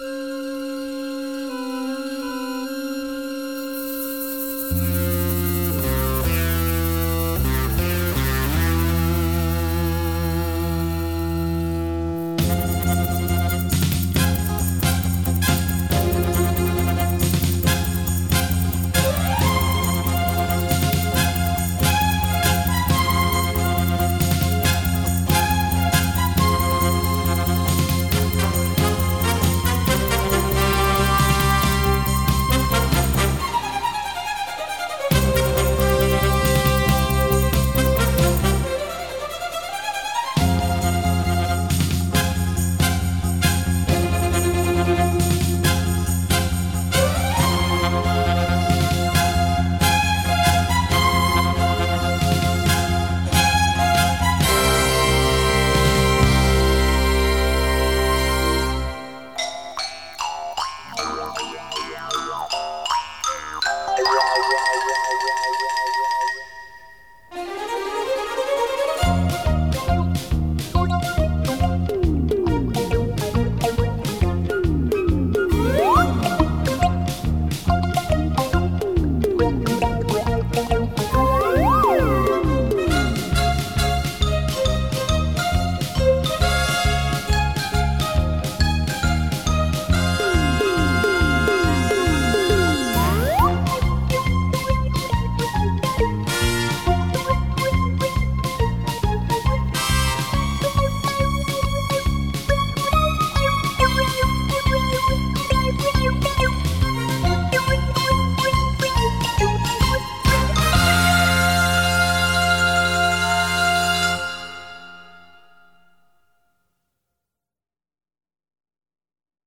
Mm.